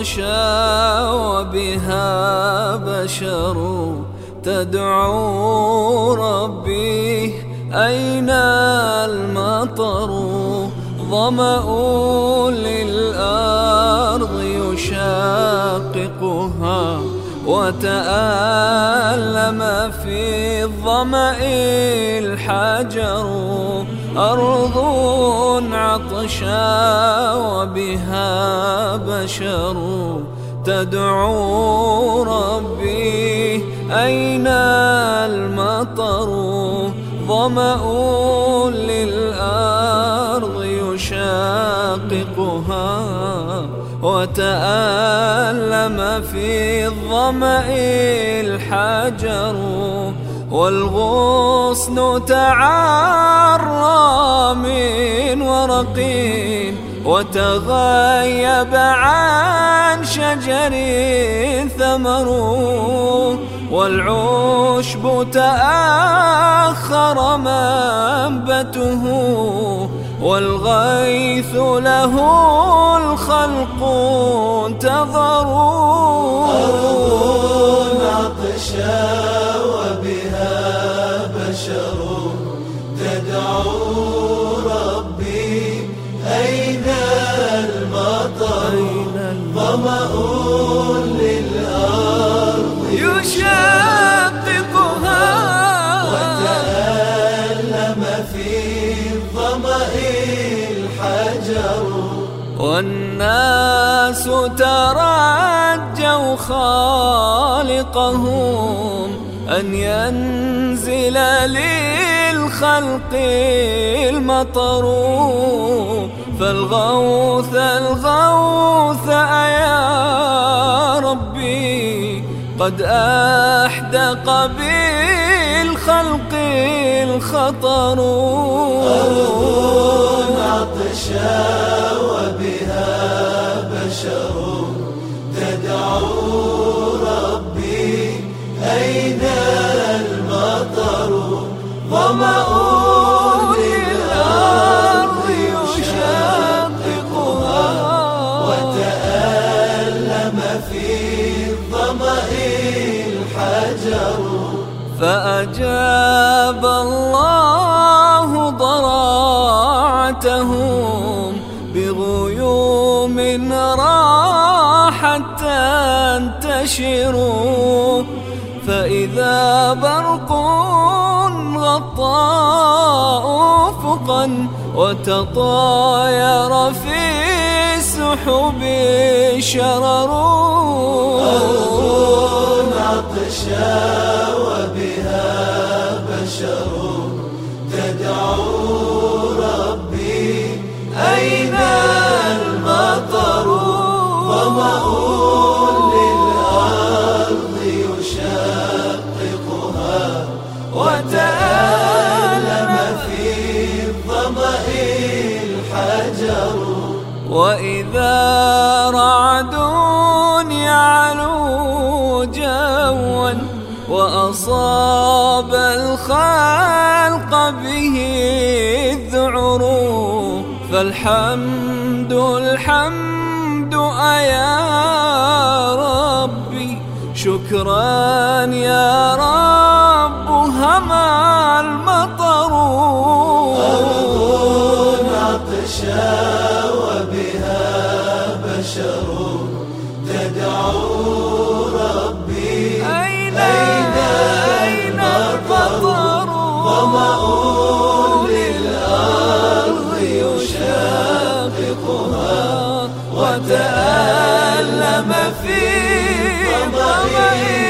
عرشا وبها بشر تدعو ربي أين المطر؟ ظمأ للأرض يشاققها. وتألم في الظمأ الحجر أرض عطشا وبها بشر. تدعو ربي أين المطر؟ ظمأ يشاققها وتألم في الظمأ الحجر والغصن تعرى من ورقين وتغيب عن شجر ثمر والعشب تأخر منبته والغيث له الخلق انتظروا أرض عطشا وبها بشر تدعو ربي أين المطر؟ والناس ترجوا خالقهم أن ينزل للخلق المطر. فالغوث الغوث يا ربي قد أحدق بالخلق الخطر. أرض عطشا وبها فأجاب الله ضراعتهم بغيوم راحت تنتشر فإذا برق غطى أفقا وتطاير في السحب شرر. أرض عطشا وإذا رعد يعلو جوا وأصاب الخلق به الذعر فالحمد الحمد أيا ربي. شكرا يا رب هما المطر. أرض عطشا وتألم في ظمأ